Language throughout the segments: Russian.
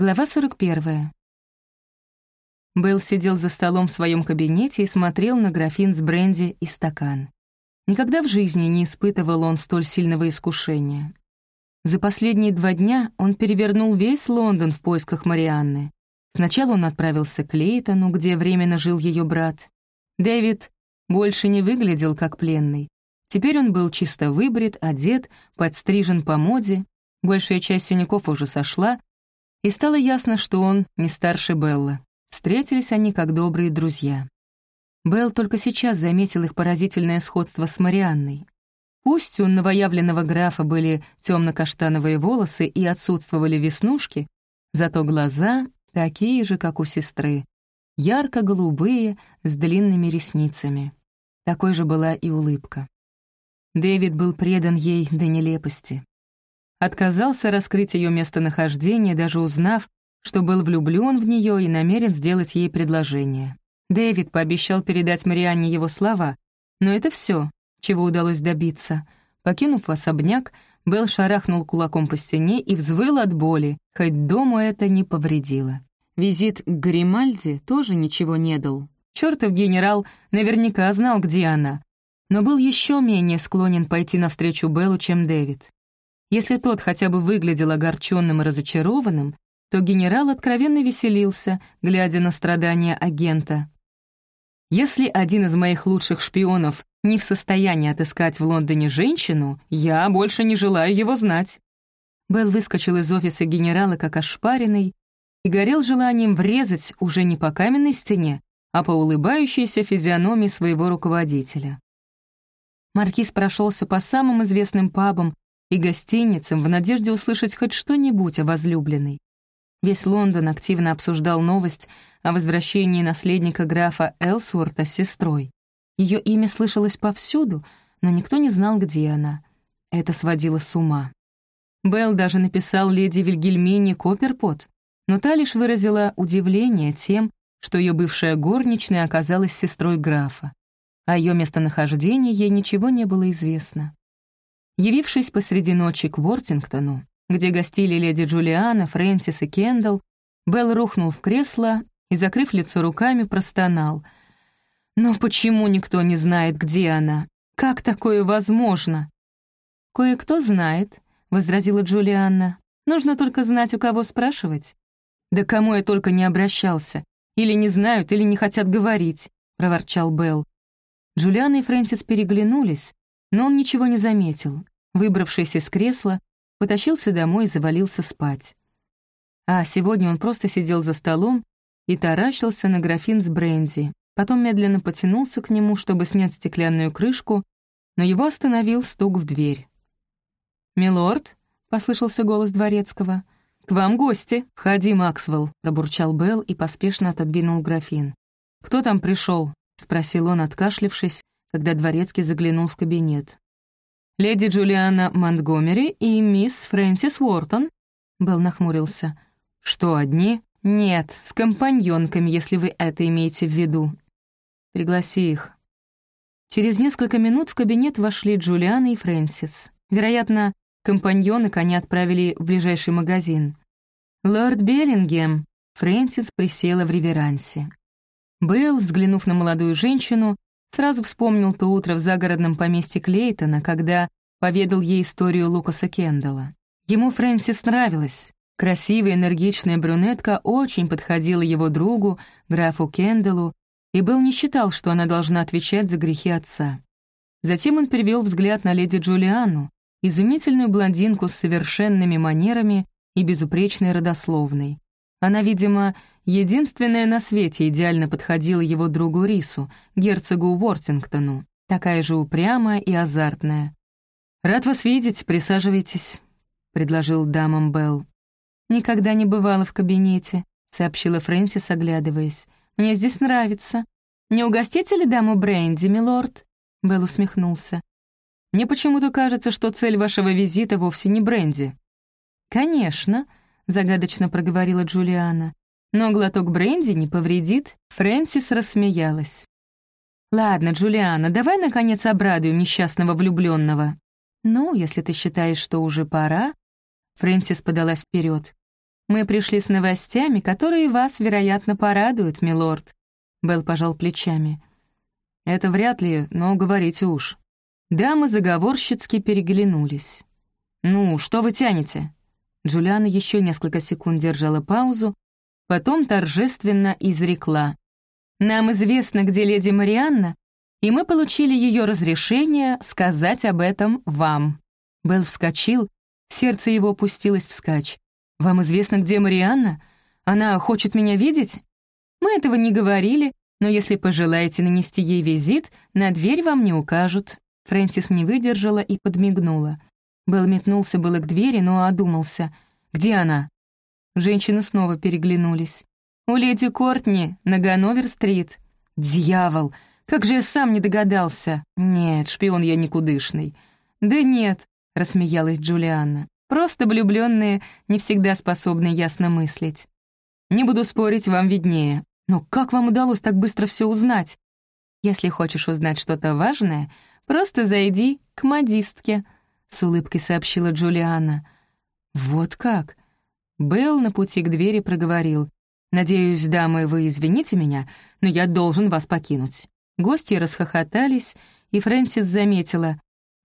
Глава 41. Белл сидел за столом в своем кабинете и смотрел на графин с бренди и стакан. Никогда в жизни не испытывал он столь сильного искушения. За последние два дня он перевернул весь Лондон в поисках Марианны. Сначала он отправился к Лейтону, где временно жил ее брат. Дэвид больше не выглядел как пленный. Теперь он был чисто выбрит, одет, подстрижен по моде, большая часть синяков уже сошла, и стало ясно, что он не старше Белла. Встретились они как добрые друзья. Белл только сейчас заметил их поразительное сходство с Марианной. Пусть у новоявленного графа были темно-каштановые волосы и отсутствовали веснушки, зато глаза такие же, как у сестры, ярко-голубые, с длинными ресницами. Такой же была и улыбка. Дэвид был предан ей до нелепости. Отказался раскрыть ее местонахождение, даже узнав, что был влюблен в нее и намерен сделать ей предложение. Дэвид пообещал передать Марианне его слова, но это все, чего удалось добиться. Покинув особняк, Белл шарахнул кулаком по стене и взвыл от боли, хоть дому это не повредило. Визит к Гримальди тоже ничего не дал. Чёртов генерал наверняка знал, где она, но был еще менее склонен пойти навстречу Беллу, чем Дэвид. Если тот хотя бы выглядел огорченным и разочарованным, то генерал откровенно веселился, глядя на страдания агента. «Если один из моих лучших шпионов не в состоянии отыскать в Лондоне женщину, я больше не желаю его знать». Белл выскочил из офиса генерала как ошпаренный и горел желанием врезать уже не по каменной стене, а по улыбающейся физиономии своего руководителя. Маркиз прошелся по самым известным пабам и гостиницам в надежде услышать хоть что-нибудь о возлюбленной. Весь Лондон активно обсуждал новость о возвращении наследника графа Элсворта с сестрой. Ее имя слышалось повсюду, но никто не знал, где она. Это сводило с ума. Белл даже написал леди Вильгельмине Копперпот, но та лишь выразила удивление тем, что ее бывшая горничная оказалась сестрой графа. О ее местонахождении ей ничего не было известно. Явившись посреди ночи к Вортингтону, где гостили леди Джулиана, Фрэнсис и Кендалл, Белл рухнул в кресло и, закрыв лицо руками, простонал. «Но почему никто не знает, где она? Как такое возможно?» «Кое-кто знает», — возразила Джулианна. «Нужно только знать, у кого спрашивать». «Да кому я только не обращался. Или не знают, или не хотят говорить», — проворчал Белл. Джулиана и Фрэнсис переглянулись, но он ничего не заметил. Выбравшись из кресла, потащился домой и завалился спать. А сегодня он просто сидел за столом и таращился на графин с бренди, потом медленно потянулся к нему, чтобы снять стеклянную крышку, но его остановил стук в дверь. «Милорд?» — послышался голос дворецкого. «К вам гости. Входи, Максвелл», — пробурчал Белл и поспешно отодвинул графин. «Кто там пришел? спросил он, откашлившись, когда дворецкий заглянул в кабинет леди Джулиана Монтгомери и мисс Фрэнсис Уортон?» Белл нахмурился. «Что, одни?» «Нет, с компаньонками, если вы это имеете в виду. Пригласи их». Через несколько минут в кабинет вошли Джулиана и Фрэнсис. Вероятно, компаньоны они отправили в ближайший магазин. «Лорд Беллингем», — Фрэнсис присела в реверансе. Белл, взглянув на молодую женщину, Сразу вспомнил то утро в загородном поместье Клейтона, когда поведал ей историю Лукаса Кендалла. Ему Фрэнсис нравилась. Красивая, энергичная брюнетка очень подходила его другу, графу Кендаллу, и Белл не считал, что она должна отвечать за грехи отца. Затем он перевел взгляд на леди Джулиану, изумительную блондинку с совершенными манерами и безупречной родословной. Она, видимо, единственная на свете идеально подходила его другу Рису, герцогу Уортингтону, такая же упрямая и азартная. «Рад вас видеть, присаживайтесь», — предложил дамам Белл. «Никогда не бывала в кабинете», — сообщила Фрэнсис, оглядываясь. «Мне здесь нравится. Не угостите ли даму Бренди, милорд?» Белл усмехнулся. «Мне почему-то кажется, что цель вашего визита вовсе не Бренди». «Конечно», загадочно проговорила Джулиана. Но глоток бренди не повредит. Фрэнсис рассмеялась. «Ладно, Джулиана, давай, наконец, обрадуем несчастного влюбленного. «Ну, если ты считаешь, что уже пора...» Фрэнсис подалась вперед. Мы пришли с новостями, которые вас, вероятно, порадуют, милорд». Белл пожал плечами. «Это вряд ли, но говорите уж». Дамы заговорщицки переглянулись. «Ну, что вы тянете?» Джулиана еще несколько секунд держала паузу, потом торжественно изрекла. «Нам известно, где леди Марианна, и мы получили ее разрешение сказать об этом вам». Белл вскочил, сердце его опустилось вскачь. «Вам известно, где Марианна? Она хочет меня видеть?» «Мы этого не говорили, но если пожелаете нанести ей визит, на дверь вам не укажут». Фрэнсис не выдержала и подмигнула. Белл метнулся было к двери, но одумался. «Где она?» Женщины снова переглянулись. «У леди Кортни, на Ганновер-стрит». «Дьявол! Как же я сам не догадался!» «Нет, шпион я никудышный». «Да нет», — рассмеялась Джулианна. «Просто влюбленные не всегда способны ясно мыслить». «Не буду спорить, вам виднее. Но как вам удалось так быстро все узнать?» «Если хочешь узнать что-то важное, просто зайди к модистке», — с улыбкой сообщила Джулиана. «Вот как?» Белл на пути к двери проговорил. «Надеюсь, дамы, вы извините меня, но я должен вас покинуть». Гости расхохотались, и Фрэнсис заметила.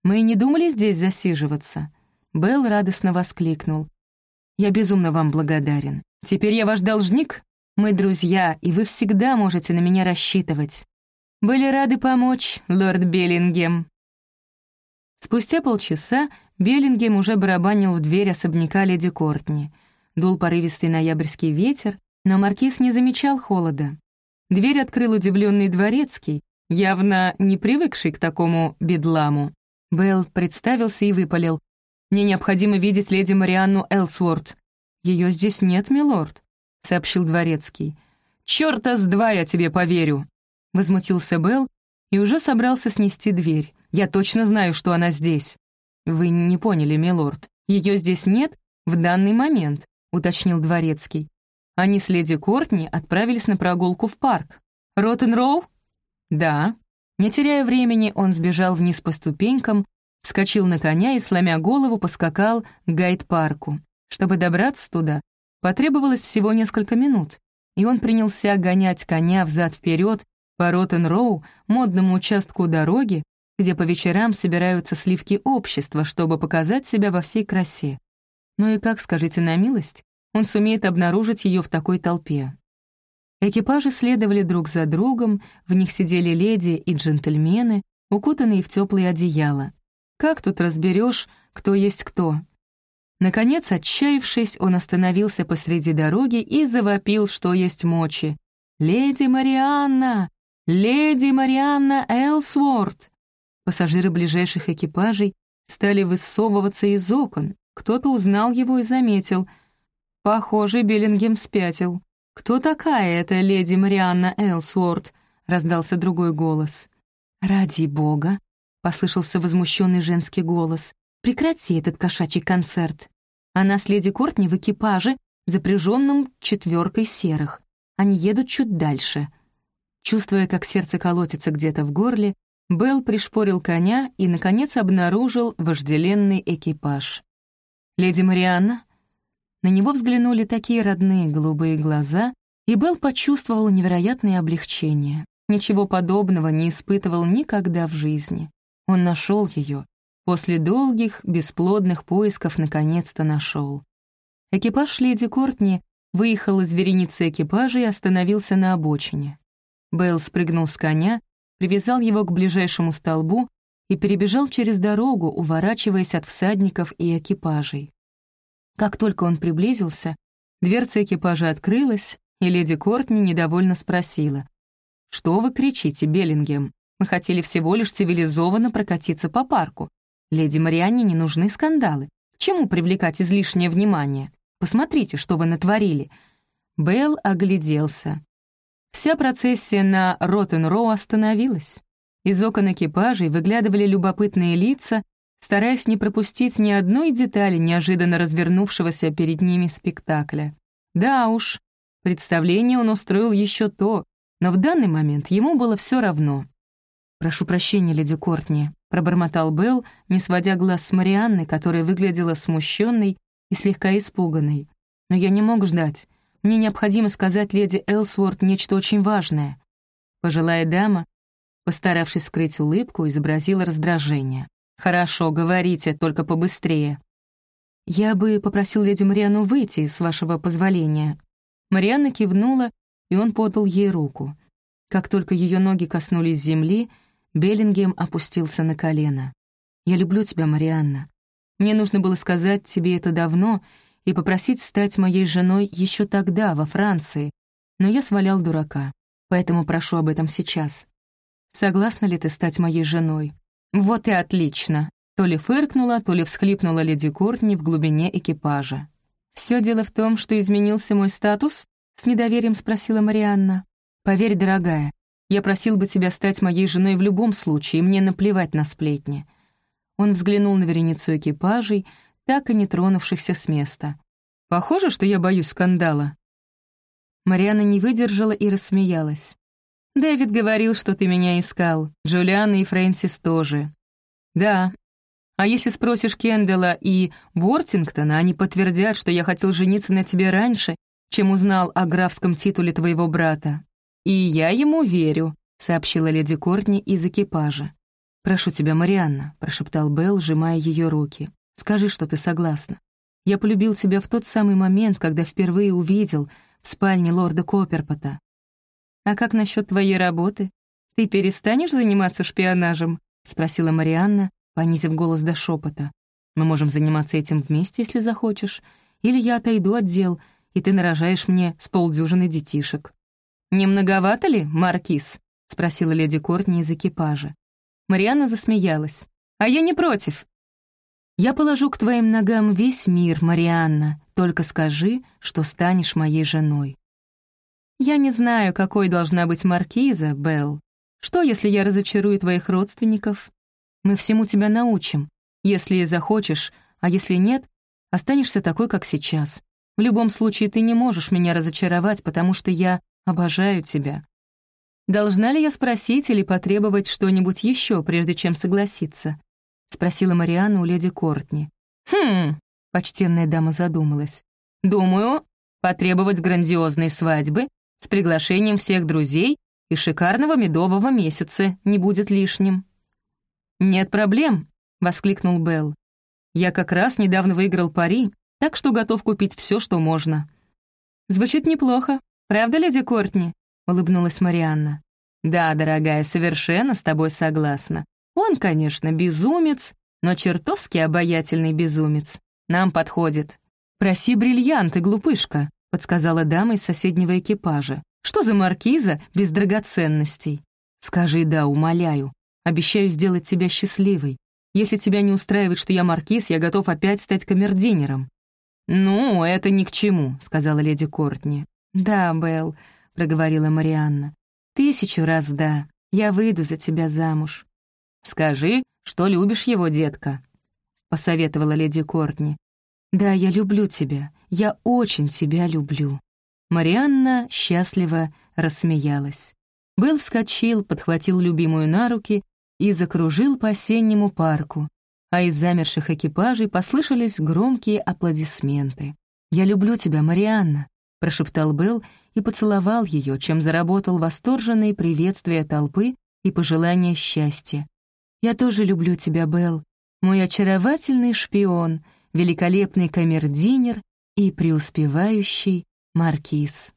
«Мы не думали здесь засиживаться?» Белл радостно воскликнул. «Я безумно вам благодарен. Теперь я ваш должник. Мы друзья, и вы всегда можете на меня рассчитывать. Были рады помочь, лорд Беллингем». Спустя полчаса Беллингем уже барабанил в дверь особняка леди Кортни. Дул порывистый ноябрьский ветер, но маркиз не замечал холода. Дверь открыл удивленный дворецкий, явно не привыкший к такому бедламу. Белл представился и выпалил. «Мне необходимо видеть леди Марианну Элсворт». «Ее здесь нет, милорд», — сообщил дворецкий. «Чёрта с два я тебе поверю!» Возмутился Белл и уже собрался снести дверь. «Я точно знаю, что она здесь». «Вы не поняли, милорд. Ее здесь нет в данный момент», — уточнил дворецкий. Они с леди Кортни отправились на прогулку в парк. «Роттен-Роу?» «Да». Не теряя времени, он сбежал вниз по ступенькам, вскочил на коня и, сломя голову, поскакал к гайд-парку. Чтобы добраться туда, потребовалось всего несколько минут, и он принялся гонять коня взад вперед по Роттен-Роу, модному участку дороги, где по вечерам собираются сливки общества, чтобы показать себя во всей красе. Ну и как, скажите на милость, он сумеет обнаружить ее в такой толпе? Экипажи следовали друг за другом, в них сидели леди и джентльмены, укутанные в теплые одеяла. Как тут разберешь, кто есть кто? Наконец, отчаявшись, он остановился посреди дороги и завопил, что есть мочи. «Леди Марианна! Леди Марианна Элсворт!» Пассажиры ближайших экипажей стали высовываться из окон. Кто-то узнал его и заметил. Похоже, Биллингем спятил. «Кто такая эта леди Марианна Элсуорт?» — раздался другой голос. «Ради бога!» — послышался возмущенный женский голос. «Прекрати этот кошачий концерт!» Она с леди Кортни в экипаже, запряженном четверкой серых. Они едут чуть дальше. Чувствуя, как сердце колотится где-то в горле, Белл пришпорил коня и, наконец, обнаружил вожделенный экипаж. «Леди Марианна?» На него взглянули такие родные голубые глаза, и Белл почувствовал невероятное облегчение. Ничего подобного не испытывал никогда в жизни. Он нашел ее. После долгих, бесплодных поисков наконец-то нашел. Экипаж леди Кортни выехал из вереницы экипажа и остановился на обочине. Белл спрыгнул с коня, привязал его к ближайшему столбу и перебежал через дорогу, уворачиваясь от всадников и экипажей. Как только он приблизился, дверца экипажа открылась, и леди Кортни недовольно спросила. «Что вы кричите, Беллингем? Мы хотели всего лишь цивилизованно прокатиться по парку. Леди Марианне не нужны скандалы. К чему привлекать излишнее внимание? Посмотрите, что вы натворили». Белл огляделся. Вся процессия на Роттен-Роу остановилась. Из окон экипажей выглядывали любопытные лица, стараясь не пропустить ни одной детали неожиданно развернувшегося перед ними спектакля. Да уж, представление он устроил еще то, но в данный момент ему было все равно. «Прошу прощения, леди Кортни», — пробормотал Белл, не сводя глаз с Марианны, которая выглядела смущенной и слегка испуганной. Но я не мог ждать. Мне необходимо сказать леди Элсворт нечто очень важное. Пожилая дама, постаравшись скрыть улыбку, изобразила раздражение. «Хорошо, говорите, только побыстрее». «Я бы попросил леди Мариану выйти, с вашего позволения». Марианна кивнула, и он подал ей руку. Как только ее ноги коснулись земли, Беллингем опустился на колено. «Я люблю тебя, Марианна. Мне нужно было сказать тебе это давно и попросить стать моей женой еще тогда, во Франции, но я свалял дурака, поэтому прошу об этом сейчас. Согласна ли ты стать моей женой?» «Вот и отлично!» То ли фыркнула, то ли всхлипнула леди Кортни в глубине экипажа. «Все дело в том, что изменился мой статус?» — с недоверием спросила Марианна. «Поверь, дорогая, я просил бы тебя стать моей женой в любом случае, мне наплевать на сплетни». Он взглянул на вереницу экипажей, так и не тронувшихся с места. «Похоже, что я боюсь скандала». Марианна не выдержала и рассмеялась. «Дэвид говорил, что ты меня искал. Джулиана и Фрэнсис тоже». «Да. А если спросишь Кендалла и Бортингтона, они подтвердят, что я хотел жениться на тебе раньше, чем узнал о графском титуле твоего брата. И я ему верю», — сообщила леди Кортни из экипажа. «Прошу тебя, Марианна», — прошептал Белл, сжимая ее руки. «Скажи, что ты согласна. Я полюбил тебя в тот самый момент, когда впервые увидел в спальне лорда Копперпота. «А как насчет твоей работы? Ты перестанешь заниматься шпионажем?» — спросила Марианна, понизив голос до шепота. «Мы можем заниматься этим вместе, если захочешь. Или я отойду от дел, и ты нарожаешь мне с полдюжины детишек». «Не многовато ли, Маркиз?» — спросила леди Кортни из экипажа. Марианна засмеялась. «А я не против». «Я положу к твоим ногам весь мир, Марианна, только скажи, что станешь моей женой». «Я не знаю, какой должна быть маркиза, Белл. Что, если я разочарую твоих родственников? Мы всему тебя научим. Если захочешь, а если нет, останешься такой, как сейчас. В любом случае, ты не можешь меня разочаровать, потому что я обожаю тебя. Должна ли я спросить или потребовать что-нибудь еще, прежде чем согласиться?» — спросила Марианна у леди Кортни. «Хм...» — почтенная дама задумалась. «Думаю, потребовать грандиозной свадьбы с приглашением всех друзей и шикарного медового месяца не будет лишним». «Нет проблем», — воскликнул Белл. «Я как раз недавно выиграл пари, так что готов купить все, что можно». «Звучит неплохо, правда, леди Кортни?» — улыбнулась Марианна. «Да, дорогая, совершенно с тобой согласна. Он, конечно, безумец, но чертовски обаятельный безумец. Нам подходит». «Проси бриллианты, глупышка», — подсказала дама из соседнего экипажа. «Что за маркиза без драгоценностей?» «Скажи «да», умоляю. Обещаю сделать тебя счастливой. Если тебя не устраивает, что я маркиз, я готов опять стать камердинером». «Ну, это ни к чему», — сказала леди Кортни. «Да, Белл», — проговорила Марианна. «Тысячу раз да. Я выйду за тебя замуж». «Скажи, что любишь его, детка», — посоветовала леди Кортни. «Да, я люблю тебя. Я очень тебя люблю». Марианна счастливо рассмеялась. Белл вскочил, подхватил любимую на руки и закружил по осеннему парку, а из замерших экипажей послышались громкие аплодисменты. «Я люблю тебя, Марианна», — прошептал Белл и поцеловал ее, чем заработал восторженные приветствия толпы и пожелания счастья. «Я тоже люблю тебя, Белл, мой очаровательный шпион, великолепный камердинер и преуспевающий маркиз».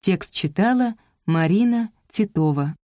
Текст читала Марина Титова.